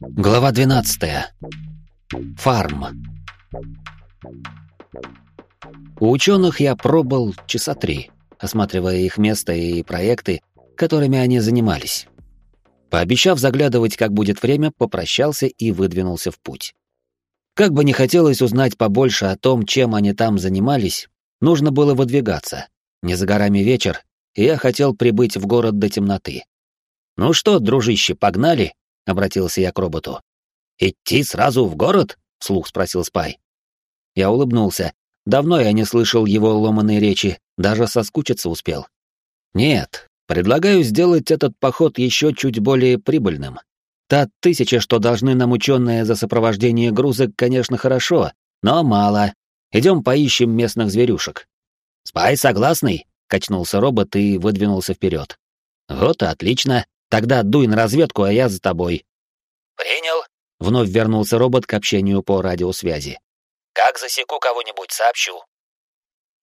Глава 12. Фарм. У ученых я пробыл часа три, осматривая их место и проекты, которыми они занимались. Пообещав заглядывать, как будет время, попрощался и выдвинулся в путь. Как бы не хотелось узнать побольше о том, чем они там занимались, нужно было выдвигаться. Не за горами вечер, и я хотел прибыть в город до темноты. «Ну что, дружище, погнали?» — обратился я к роботу. «Идти сразу в город?» — вслух спросил Спай. Я улыбнулся. Давно я не слышал его ломаной речи, даже соскучиться успел. «Нет, предлагаю сделать этот поход еще чуть более прибыльным. Та тысяча, что должны нам ученые за сопровождение груза, конечно, хорошо, но мало. Идем поищем местных зверюшек». «Спай согласный?» — качнулся робот и выдвинулся вперед. «Вот и отлично. Тогда дуй на разведку, а я за тобой». «Принял», — вновь вернулся робот к общению по радиосвязи. «Как засеку кого-нибудь, сообщу».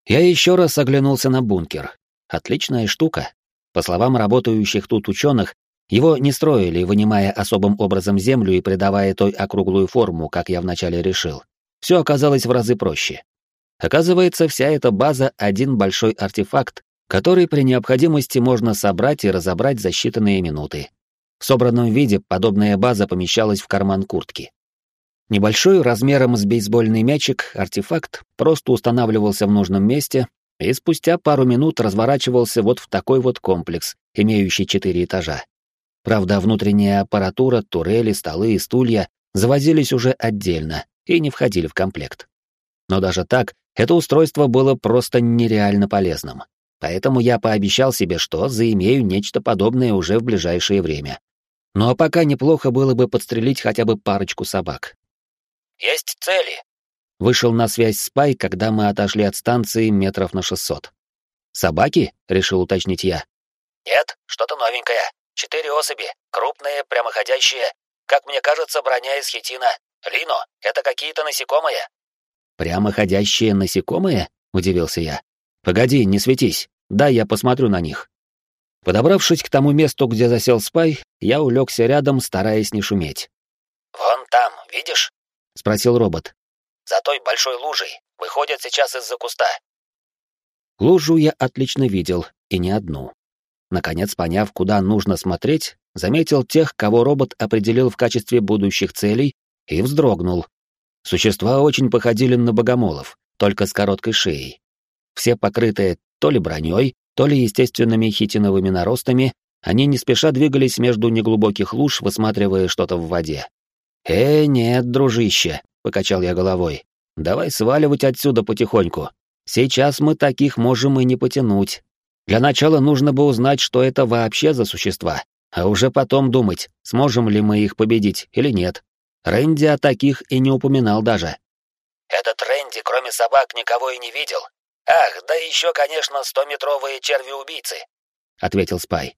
Я еще раз оглянулся на бункер. Отличная штука. По словам работающих тут ученых, его не строили, вынимая особым образом землю и придавая той округлую форму, как я вначале решил. Все оказалось в разы проще. Оказывается, вся эта база — один большой артефакт, который при необходимости можно собрать и разобрать за считанные минуты. В собранном виде подобная база помещалась в карман куртки. Небольшой, размером с бейсбольный мячик, артефакт просто устанавливался в нужном месте и спустя пару минут разворачивался вот в такой вот комплекс, имеющий четыре этажа. Правда, внутренняя аппаратура, турели, столы и стулья завозились уже отдельно и не входили в комплект. Но даже так, это устройство было просто нереально полезным. Поэтому я пообещал себе, что заимею нечто подобное уже в ближайшее время. Ну а пока неплохо было бы подстрелить хотя бы парочку собак. «Есть цели!» Вышел на связь Спай, когда мы отошли от станции метров на шестьсот. «Собаки?» — решил уточнить я. «Нет, что-то новенькое. Четыре особи, крупные, прямоходящие. Как мне кажется, броня из хитина. Лино, это какие-то насекомые». «Прямоходящие насекомые?» — удивился я. «Погоди, не светись. Дай я посмотрю на них». Подобравшись к тому месту, где засел Спай, я улегся рядом, стараясь не шуметь. «Вон там, видишь?» — спросил робот. «За той большой лужей. Выходят сейчас из-за куста». Лужу я отлично видел, и не одну. Наконец, поняв, куда нужно смотреть, заметил тех, кого робот определил в качестве будущих целей, и вздрогнул. Существа очень походили на богомолов, только с короткой шеей. Все покрытые то ли броней, то ли естественными хитиновыми наростами, они не спеша двигались между неглубоких луж, высматривая что-то в воде. «Э, нет, дружище», — покачал я головой, — «давай сваливать отсюда потихоньку. Сейчас мы таких можем и не потянуть. Для начала нужно бы узнать, что это вообще за существа, а уже потом думать, сможем ли мы их победить или нет. Рэнди о таких и не упоминал даже. «Этот Рэнди, кроме собак, никого и не видел. Ах, да еще, конечно, стометровые черви-убийцы», — ответил Спай.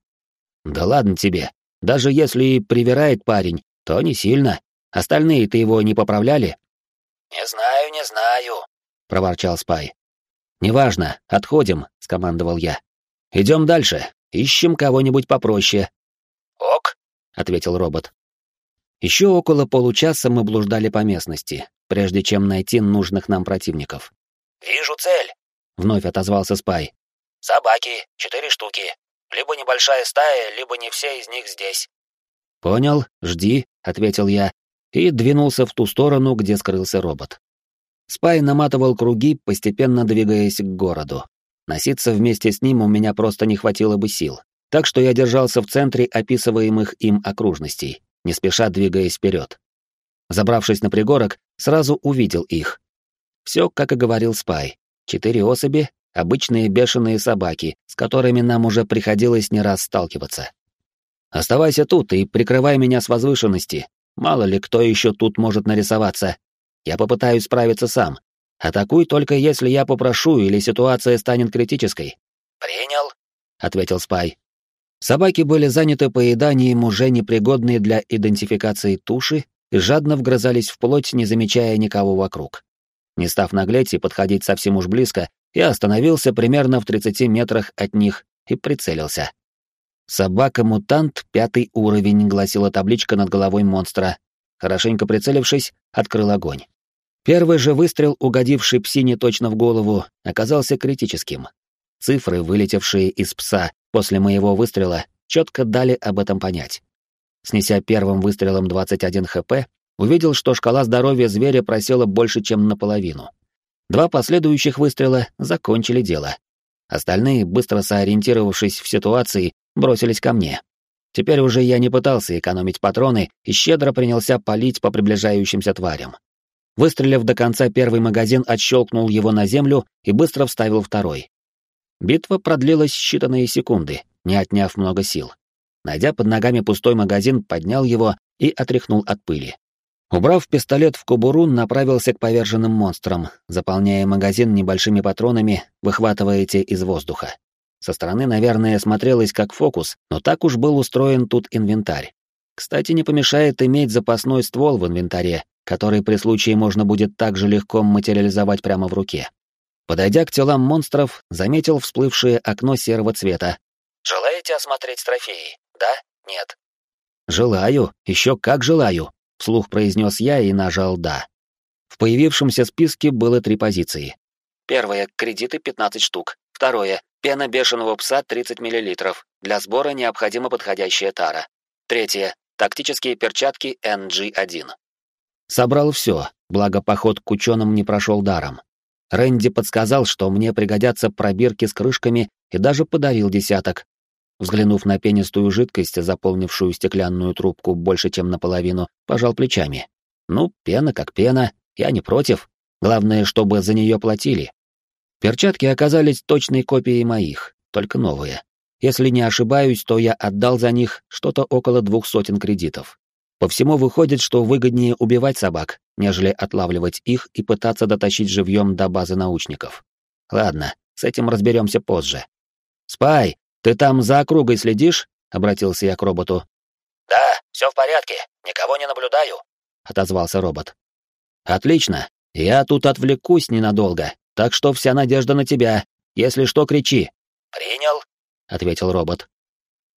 «Да ладно тебе. Даже если и привирает парень, то не сильно. Остальные-то его не поправляли?» «Не знаю, не знаю», — проворчал Спай. «Неважно, отходим», — скомандовал я. Идем дальше, ищем кого-нибудь попроще. Ок, ответил робот. Еще около получаса мы блуждали по местности, прежде чем найти нужных нам противников. Вижу цель, вновь отозвался Спай. Собаки, четыре штуки. Либо небольшая стая, либо не все из них здесь. Понял, жди, ответил я и двинулся в ту сторону, где скрылся робот. Спай наматывал круги, постепенно двигаясь к городу. Носиться вместе с ним у меня просто не хватило бы сил, так что я держался в центре описываемых им окружностей, не спеша двигаясь вперед. Забравшись на пригорок, сразу увидел их. Все, как и говорил Спай. Четыре особи, обычные бешеные собаки, с которыми нам уже приходилось не раз сталкиваться. Оставайся тут и прикрывай меня с возвышенности. Мало ли кто еще тут может нарисоваться. Я попытаюсь справиться сам, Атакуй только если я попрошу или ситуация станет критической. Принял, ответил Спай. Собаки были заняты поеданием уже непригодной для идентификации туши и жадно вгрызались в плоть, не замечая никого вокруг. Не став наглеть и подходить совсем уж близко, я остановился примерно в 30 метрах от них и прицелился. «Собака-мутант, пятый уровень», — гласила табличка над головой монстра. Хорошенько прицелившись, открыл огонь. Первый же выстрел, угодивший псине точно в голову, оказался критическим. Цифры, вылетевшие из пса после моего выстрела, четко дали об этом понять. Снеся первым выстрелом 21 хп, увидел, что шкала здоровья зверя просела больше, чем наполовину. Два последующих выстрела закончили дело. Остальные, быстро сориентировавшись в ситуации, бросились ко мне. Теперь уже я не пытался экономить патроны и щедро принялся палить по приближающимся тварям. Выстрелив до конца первый магазин, отщелкнул его на землю и быстро вставил второй. Битва продлилась считанные секунды, не отняв много сил. Найдя под ногами пустой магазин, поднял его и отряхнул от пыли. Убрав пистолет в кобуру, направился к поверженным монстрам, заполняя магазин небольшими патронами, выхватывая те из воздуха. Со стороны, наверное, смотрелось как фокус, но так уж был устроен тут инвентарь. Кстати, не помешает иметь запасной ствол в инвентаре, который при случае можно будет также легко материализовать прямо в руке. Подойдя к телам монстров, заметил всплывшее окно серого цвета. «Желаете осмотреть трофеи? Да? Нет?» «Желаю, еще как желаю», — вслух произнес я и нажал «да». В появившемся списке было три позиции. Первое — кредиты 15 штук. Второе — пена бешеного пса 30 мл. Для сбора необходима подходящая тара. Третье — тактические перчатки NG-1. Собрал все, благо поход к ученым не прошел даром. Рэнди подсказал, что мне пригодятся пробирки с крышками и даже подарил десяток. Взглянув на пенистую жидкость, заполнившую стеклянную трубку больше, чем наполовину, пожал плечами. Ну, пена как пена, я не против. Главное, чтобы за нее платили. Перчатки оказались точной копией моих, только новые. Если не ошибаюсь, то я отдал за них что-то около двух сотен кредитов. По всему выходит, что выгоднее убивать собак, нежели отлавливать их и пытаться дотащить живьем до базы научников. Ладно, с этим разберемся позже. «Спай, ты там за округой следишь?» — обратился я к роботу. «Да, все в порядке, никого не наблюдаю», — отозвался робот. «Отлично, я тут отвлекусь ненадолго, так что вся надежда на тебя. Если что, кричи. Принял, ответил робот.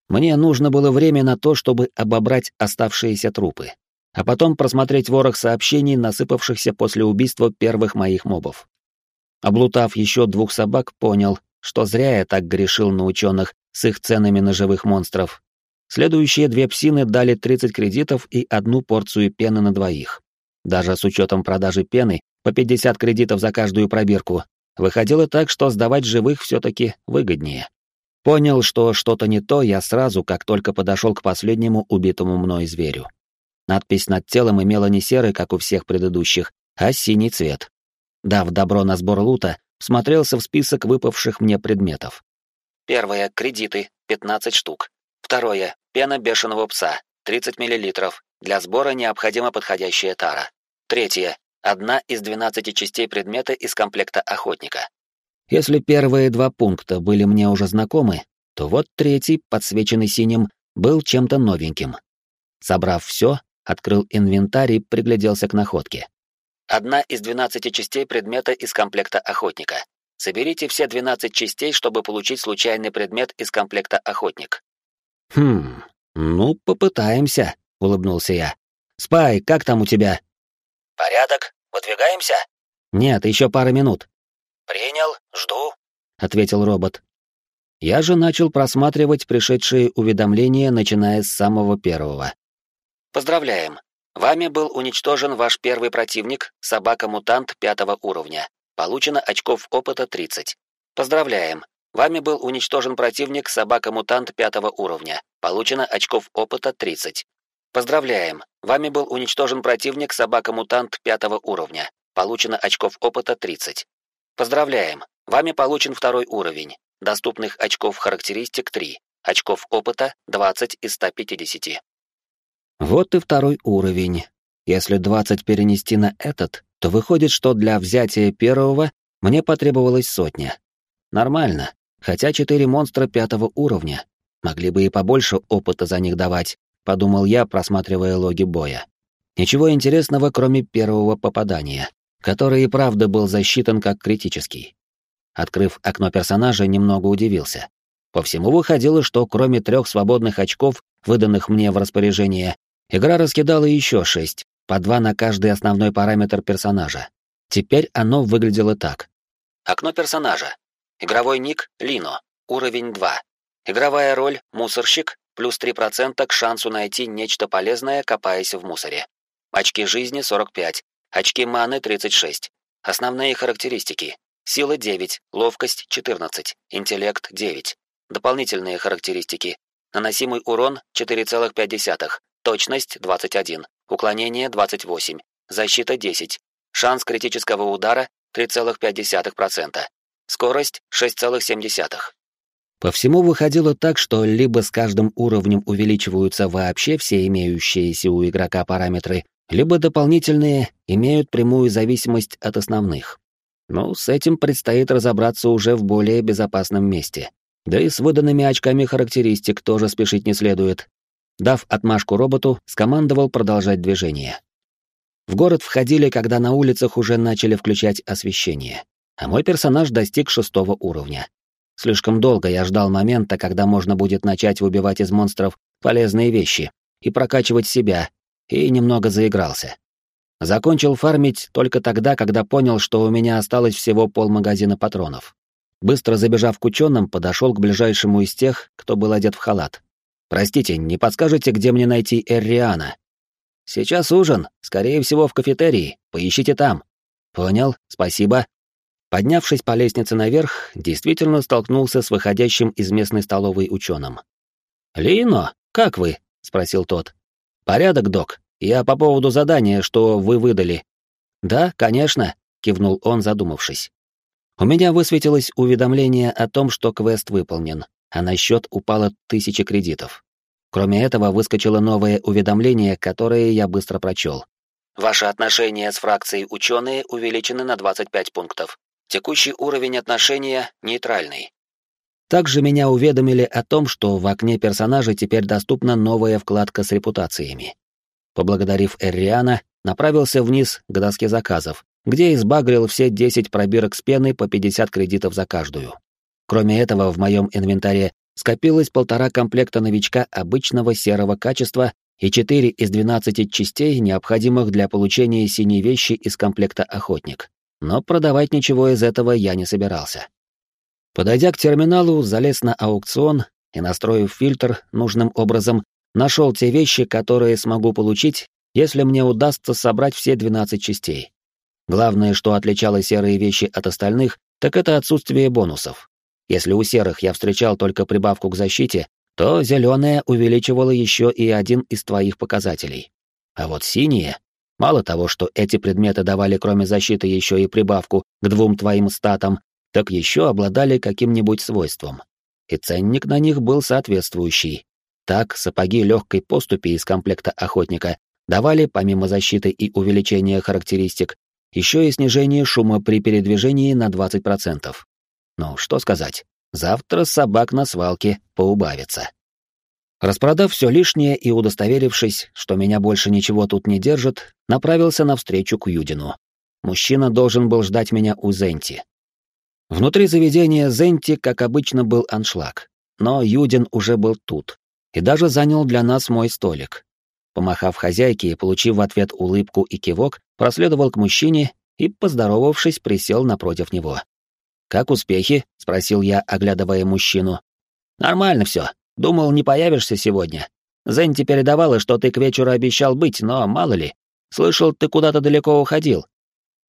Мне нужно было время на то, чтобы обобрать оставшиеся трупы, а потом просмотреть ворох сообщений, насыпавшихся после убийства первых моих мобов. Облутав еще двух собак, понял, что зря я так грешил на ученых с их ценами на живых монстров. Следующие две псины дали 30 кредитов и одну порцию пены на двоих. Даже с учетом продажи пены по 50 кредитов за каждую пробирку. Выходило так, что сдавать живых все-таки выгоднее. Понял, что что-то не то, я сразу, как только подошел к последнему убитому мной зверю. Надпись над телом имела не серый, как у всех предыдущих, а синий цвет. Дав добро на сбор лута, смотрелся в список выпавших мне предметов. Первое — кредиты, 15 штук. Второе — пена бешеного пса, 30 мл. Для сбора необходима подходящая тара. Третье Одна из 12 частей предмета из комплекта охотника. Если первые два пункта были мне уже знакомы, то вот третий, подсвеченный синим, был чем-то новеньким. Собрав все, открыл инвентарь и пригляделся к находке. Одна из 12 частей предмета из комплекта охотника. Соберите все 12 частей, чтобы получить случайный предмет из комплекта охотник. Хм, ну, попытаемся, улыбнулся я. Спай, как там у тебя? Порядок. Выдвигаемся? Нет, еще пара минут. Принял, жду, ответил робот. Я же начал просматривать пришедшие уведомления, начиная с самого первого. Поздравляем. Вами был уничтожен ваш первый противник, собака-мутант пятого уровня. Получено очков опыта 30. Поздравляем. Вами был уничтожен противник, собака-мутант пятого уровня. Получено очков опыта 30. Поздравляем! Вами был уничтожен противник собака-мутант пятого уровня. Получено очков опыта 30. Поздравляем! Вами получен второй уровень. Доступных очков характеристик 3. Очков опыта 20 из 150. Вот и второй уровень. Если 20 перенести на этот, то выходит, что для взятия первого мне потребовалось сотня. Нормально, хотя четыре монстра пятого уровня. Могли бы и побольше опыта за них давать, подумал я, просматривая логи боя. Ничего интересного, кроме первого попадания, который и правда был засчитан как критический. Открыв окно персонажа, немного удивился. По всему выходило, что кроме трех свободных очков, выданных мне в распоряжение, игра раскидала еще шесть, по два на каждый основной параметр персонажа. Теперь оно выглядело так. Окно персонажа. Игровой ник Лино. Уровень 2. Игровая роль Мусорщик. Плюс 3% к шансу найти нечто полезное, копаясь в мусоре. Очки жизни 45. Очки маны 36. Основные характеристики. Сила 9, ловкость 14, интеллект 9. Дополнительные характеристики. Наносимый урон 4,5, точность 21, уклонение 28, защита 10, шанс критического удара 3,5%, скорость 6,7. По всему выходило так, что либо с каждым уровнем увеличиваются вообще все имеющиеся у игрока параметры, либо дополнительные имеют прямую зависимость от основных. Но с этим предстоит разобраться уже в более безопасном месте. Да и с выданными очками характеристик тоже спешить не следует. Дав отмашку роботу, скомандовал продолжать движение. В город входили, когда на улицах уже начали включать освещение, а мой персонаж достиг шестого уровня. Слишком долго я ждал момента, когда можно будет начать выбивать из монстров полезные вещи и прокачивать себя, и немного заигрался. Закончил фармить только тогда, когда понял, что у меня осталось всего полмагазина патронов. Быстро забежав к ученым, подошел к ближайшему из тех, кто был одет в халат. «Простите, не подскажете, где мне найти Эрриана?» «Сейчас ужин, скорее всего, в кафетерии. Поищите там». «Понял, спасибо». Поднявшись по лестнице наверх, действительно столкнулся с выходящим из местной столовой ученым. «Лино, как вы?» — спросил тот. «Порядок, док. Я по поводу задания, что вы выдали». «Да, конечно», — кивнул он, задумавшись. У меня высветилось уведомление о том, что квест выполнен, а на счет упало тысячи кредитов. Кроме этого, выскочило новое уведомление, которое я быстро прочел. Ваши отношения с фракцией ученые увеличены на 25 пунктов. Текущий уровень отношения нейтральный. Также меня уведомили о том, что в окне персонажа теперь доступна новая вкладка с репутациями. Поблагодарив Эрриана, направился вниз к доске заказов, где избагрил все 10 пробирок с пеной по 50 кредитов за каждую. Кроме этого, в моем инвентаре скопилось полтора комплекта новичка обычного серого качества и 4 из 12 частей, необходимых для получения синей вещи из комплекта «Охотник». Но продавать ничего из этого я не собирался. Подойдя к терминалу, залез на аукцион и, настроив фильтр нужным образом, нашел те вещи, которые смогу получить, если мне удастся собрать все 12 частей. Главное, что отличало серые вещи от остальных, так это отсутствие бонусов. Если у серых я встречал только прибавку к защите, то зеленая увеличивала еще и один из твоих показателей. А вот синие, мало того, что эти предметы давали кроме защиты еще и прибавку к двум твоим статам, так еще обладали каким-нибудь свойством. И ценник на них был соответствующий. Так, сапоги легкой поступи из комплекта охотника давали, помимо защиты и увеличения характеристик, еще и снижение шума при передвижении на 20%. Ну, что сказать, завтра собак на свалке поубавится. Распродав все лишнее и удостоверившись, что меня больше ничего тут не держит, направился навстречу к Юдину. Мужчина должен был ждать меня у Зенти. Внутри заведения Зенти, как обычно, был аншлаг, но Юдин уже был тут и даже занял для нас мой столик. Помахав хозяйке и получив в ответ улыбку и кивок, проследовал к мужчине и, поздоровавшись, присел напротив него. «Как успехи?» — спросил я, оглядывая мужчину. «Нормально все. Думал, не появишься сегодня. Зенти передавала, что ты к вечеру обещал быть, но мало ли. Слышал, ты куда-то далеко уходил».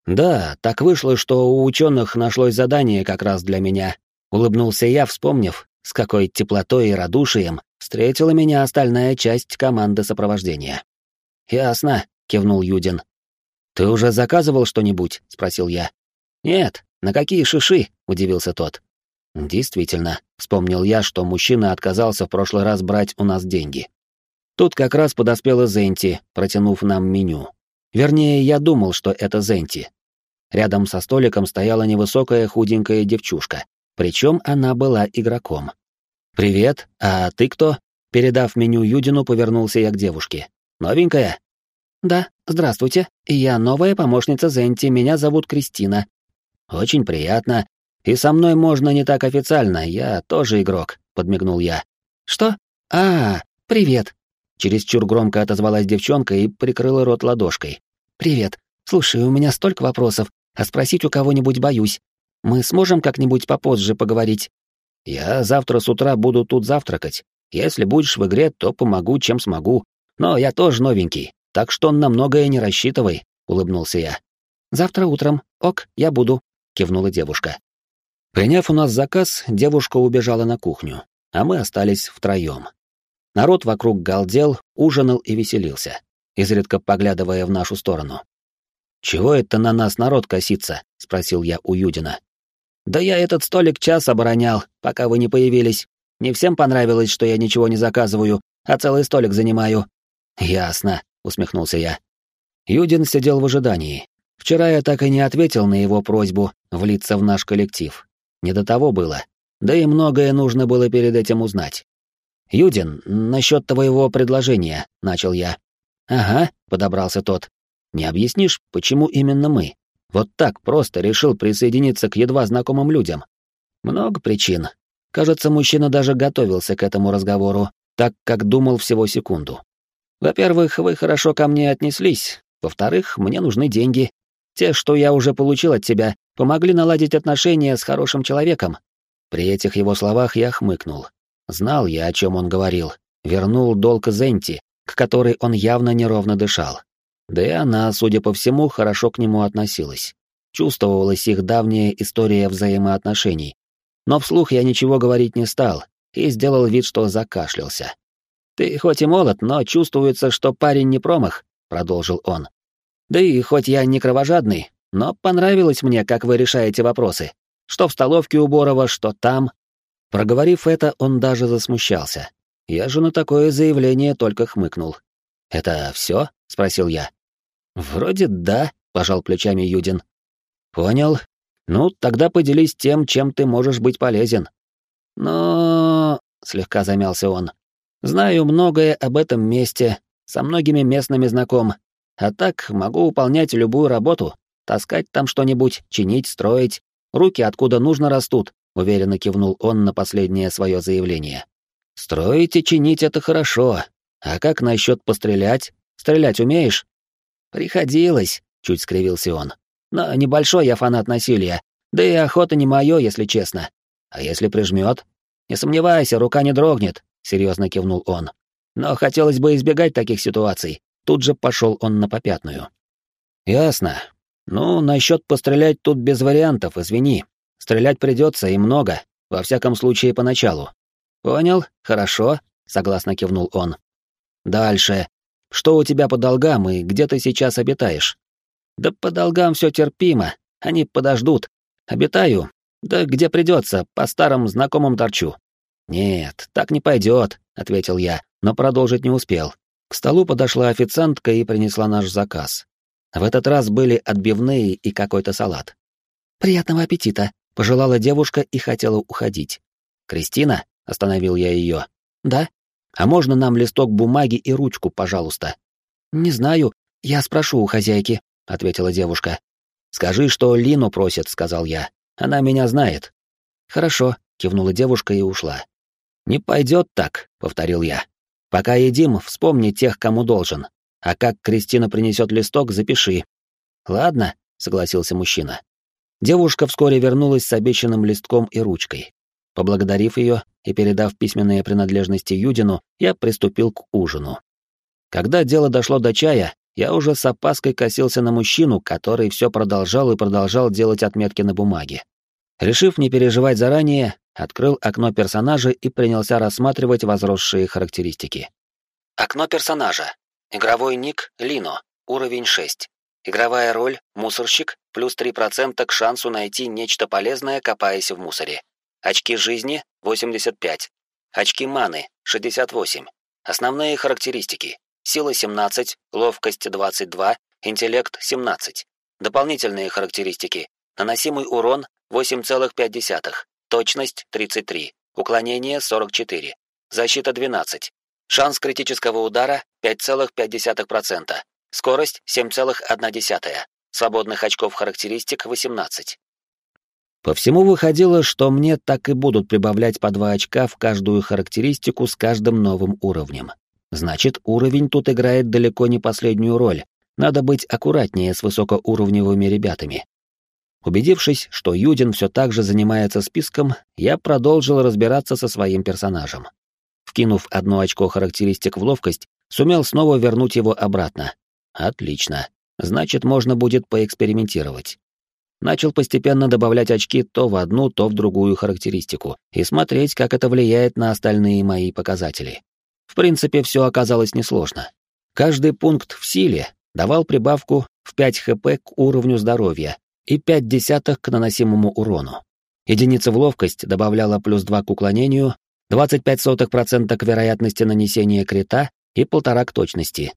«Да, так вышло, что у ученых нашлось задание как раз для меня», — улыбнулся я, вспомнив, с какой теплотой и радушием встретила меня остальная часть команды сопровождения. «Ясно», — кивнул Юдин. «Ты уже заказывал что-нибудь?» — спросил я. «Нет, на какие шиши?» — удивился тот. «Действительно», — вспомнил я, что мужчина отказался в прошлый раз брать у нас деньги. Тут как раз подоспела Зенти, протянув нам меню. Вернее, я думал, что это Зенти. Рядом со столиком стояла невысокая худенькая девчушка, причем она была игроком. «Привет, а ты кто?» Передав меню Юдину, повернулся я к девушке. «Новенькая?» «Да, здравствуйте. Я новая помощница Зенти, меня зовут Кристина». «Очень приятно. И со мной можно не так официально, я тоже игрок. подмигнул я. Что? А, привет. Чересчур громко отозвалась девчонка и прикрыла рот ладошкой. Привет. Слушай, у меня столько вопросов, а спросить у кого-нибудь боюсь. Мы сможем как-нибудь попозже поговорить? Я завтра с утра буду тут завтракать. Если будешь в игре, то помогу, чем смогу. Но я тоже новенький, так что на многое не рассчитывай, улыбнулся я. Завтра утром. Ок, я буду, кивнула девушка. Приняв у нас заказ, девушка убежала на кухню, а мы остались втроем. Народ вокруг галдел, ужинал и веселился, изредка поглядывая в нашу сторону. «Чего это на нас народ косится?» — спросил я у Юдина. «Да я этот столик час оборонял, пока вы не появились. Не всем понравилось, что я ничего не заказываю, а целый столик занимаю». «Ясно», — усмехнулся я. Юдин сидел в ожидании. Вчера я так и не ответил на его просьбу влиться в наш коллектив. Не до того было. Да и многое нужно было перед этим узнать. «Юдин, насчет твоего предложения», — начал я. «Ага», — подобрался тот. «Не объяснишь, почему именно мы? Вот так просто решил присоединиться к едва знакомым людям?» «Много причин. Кажется, мужчина даже готовился к этому разговору, так как думал всего секунду. Во-первых, вы хорошо ко мне отнеслись. Во-вторых, мне нужны деньги. Те, что я уже получил от тебя, помогли наладить отношения с хорошим человеком. При этих его словах я хмыкнул. Знал я, о чем он говорил. Вернул долг Зенти, к которой он явно неровно дышал. Да и она, судя по всему, хорошо к нему относилась. Чувствовалась их давняя история взаимоотношений. Но вслух я ничего говорить не стал и сделал вид, что закашлялся. «Ты хоть и молод, но чувствуется, что парень не промах», — продолжил он. «Да и хоть я не кровожадный, но понравилось мне, как вы решаете вопросы. Что в столовке у Борова, что там». Проговорив это, он даже засмущался. Я же на такое заявление только хмыкнул. «Это все?» — спросил я. «Вроде да», — пожал плечами Юдин. «Понял. Ну, тогда поделись тем, чем ты можешь быть полезен». «Но...» — слегка замялся он. «Знаю многое об этом месте, со многими местными знаком, а так могу выполнять любую работу, таскать там что-нибудь, чинить, строить. Руки откуда нужно растут», — уверенно кивнул он на последнее свое заявление. «Строить и чинить — это хорошо. А как насчет пострелять? Стрелять умеешь?» «Приходилось», — чуть скривился он. «Но небольшой я фанат насилия, да и охота не мое, если честно. А если прижмет? Не сомневайся, рука не дрогнет», — серьезно кивнул он. «Но хотелось бы избегать таких ситуаций». Тут же пошел он на попятную. «Ясно. Ну, насчет пострелять тут без вариантов, извини. Стрелять придется и много, во всяком случае поначалу». «Понял, хорошо», — согласно кивнул он. «Дальше. Что у тебя по долгам и где ты сейчас обитаешь?» «Да по долгам все терпимо, они подождут. Обитаю, да где придется, по старым знакомым торчу». «Нет, так не пойдет», — ответил я, но продолжить не успел. К столу подошла официантка и принесла наш заказ. В этот раз были отбивные и какой-то салат. «Приятного аппетита», — пожелала девушка и хотела уходить. «Кристина?» — остановил я ее. «Да?» А можно нам листок бумаги и ручку, пожалуйста? Не знаю, я спрошу у хозяйки, ответила девушка. Скажи, что Лину просит, сказал я. Она меня знает. Хорошо, кивнула девушка и ушла. Не пойдет так, повторил я. Пока едим, вспомни тех, кому должен. А как Кристина принесет листок, запиши. Ладно, согласился мужчина. Девушка вскоре вернулась с обещанным листком и ручкой. Поблагодарив ее и передав письменные принадлежности Юдину, я приступил к ужину. Когда дело дошло до чая, я уже с опаской косился на мужчину, который все продолжал и продолжал делать отметки на бумаге. Решив не переживать заранее, открыл окно персонажа и принялся рассматривать возросшие характеристики. Окно персонажа. Игровой ник Лино. Уровень 6. Игровая роль мусорщик плюс 3% к шансу найти нечто полезное, копаясь в мусоре. Очки жизни 85. Очки маны 68. Основные характеристики. Сила 17, ловкость 22, интеллект 17. Дополнительные характеристики. Наносимый урон 8,5, точность 33, уклонение 44, защита 12. Шанс критического удара 5,5%, скорость 7,1, свободных очков характеристик 18. По всему выходило, что мне так и будут прибавлять по два очка в каждую характеристику с каждым новым уровнем. Значит, уровень тут играет далеко не последнюю роль. Надо быть аккуратнее с высокоуровневыми ребятами. Убедившись, что Юдин все так же занимается списком, я продолжил разбираться со своим персонажем. Вкинув одно очко характеристик в ловкость, сумел снова вернуть его обратно. Отлично. Значит, можно будет поэкспериментировать. Начал постепенно добавлять очки то в одну, то в другую характеристику и смотреть, как это влияет на остальные мои показатели. В принципе, все оказалось несложно. Каждый пункт в силе давал прибавку в 5 хп к уровню здоровья и 5 десятых к наносимому урону. Единица в ловкость добавляла плюс 2 к уклонению, 25% к вероятности нанесения крита и 1,5 к точности.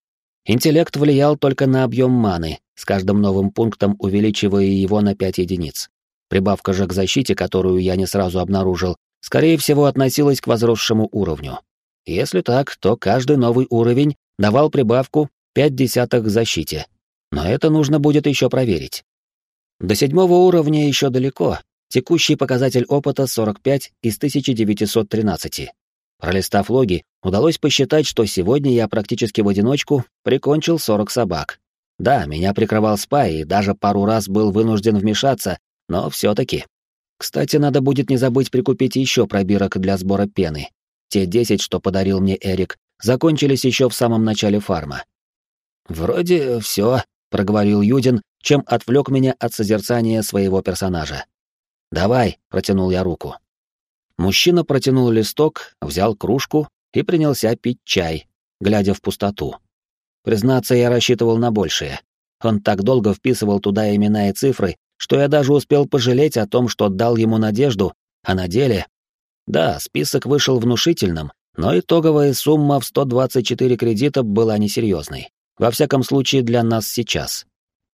Интеллект влиял только на объем маны, с каждым новым пунктом увеличивая его на 5 единиц. Прибавка же к защите, которую я не сразу обнаружил, скорее всего относилась к возросшему уровню. Если так, то каждый новый уровень давал прибавку 5 десятых к защите. Но это нужно будет еще проверить. До седьмого уровня еще далеко. Текущий показатель опыта 45 из 1913. Пролистав логи, удалось посчитать, что сегодня я практически в одиночку прикончил 40 собак. Да, меня прикрывал спай и даже пару раз был вынужден вмешаться, но все-таки. Кстати, надо будет не забыть прикупить еще пробирок для сбора пены. Те 10, что подарил мне Эрик, закончились еще в самом начале фарма. «Вроде все», — проговорил Юдин, чем отвлек меня от созерцания своего персонажа. «Давай», — протянул я руку. Мужчина протянул листок, взял кружку и принялся пить чай, глядя в пустоту. Признаться, я рассчитывал на большее. Он так долго вписывал туда имена и цифры, что я даже успел пожалеть о том, что дал ему надежду, а на деле... Да, список вышел внушительным, но итоговая сумма в 124 кредита была несерьезной. Во всяком случае, для нас сейчас.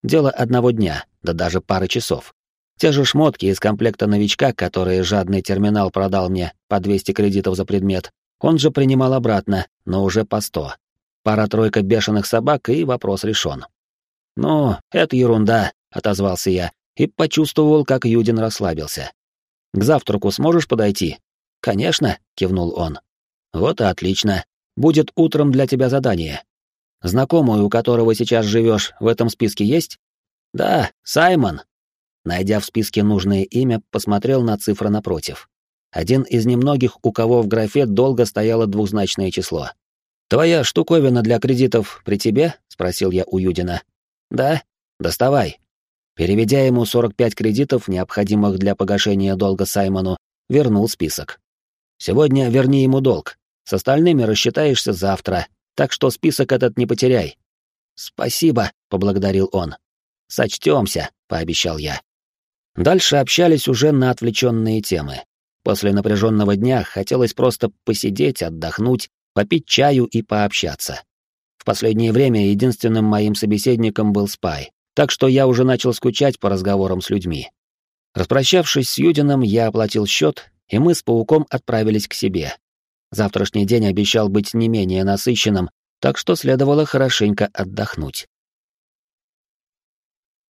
Дело одного дня, да даже пары часов. Те же шмотки из комплекта новичка, которые жадный терминал продал мне по 200 кредитов за предмет, он же принимал обратно, но уже по 100. Пара-тройка бешеных собак, и вопрос решен. «Ну, это ерунда», — отозвался я, и почувствовал, как Юдин расслабился. «К завтраку сможешь подойти?» «Конечно», — кивнул он. «Вот и отлично. Будет утром для тебя задание. Знакомый, у которого сейчас живешь, в этом списке есть? Да, Саймон. Найдя в списке нужное имя, посмотрел на цифры напротив. Один из немногих, у кого в графе долго стояло двузначное число. «Твоя штуковина для кредитов при тебе?» — спросил я у Юдина. «Да. Доставай». Переведя ему 45 кредитов, необходимых для погашения долга Саймону, вернул список. «Сегодня верни ему долг. С остальными рассчитаешься завтра, так что список этот не потеряй». «Спасибо», — поблагодарил он. «Сочтемся», — пообещал я. Дальше общались уже на отвлеченные темы. После напряженного дня хотелось просто посидеть, отдохнуть, попить чаю и пообщаться. В последнее время единственным моим собеседником был Спай, так что я уже начал скучать по разговорам с людьми. Распрощавшись с Юдином, я оплатил счет, и мы с Пауком отправились к себе. Завтрашний день обещал быть не менее насыщенным, так что следовало хорошенько отдохнуть.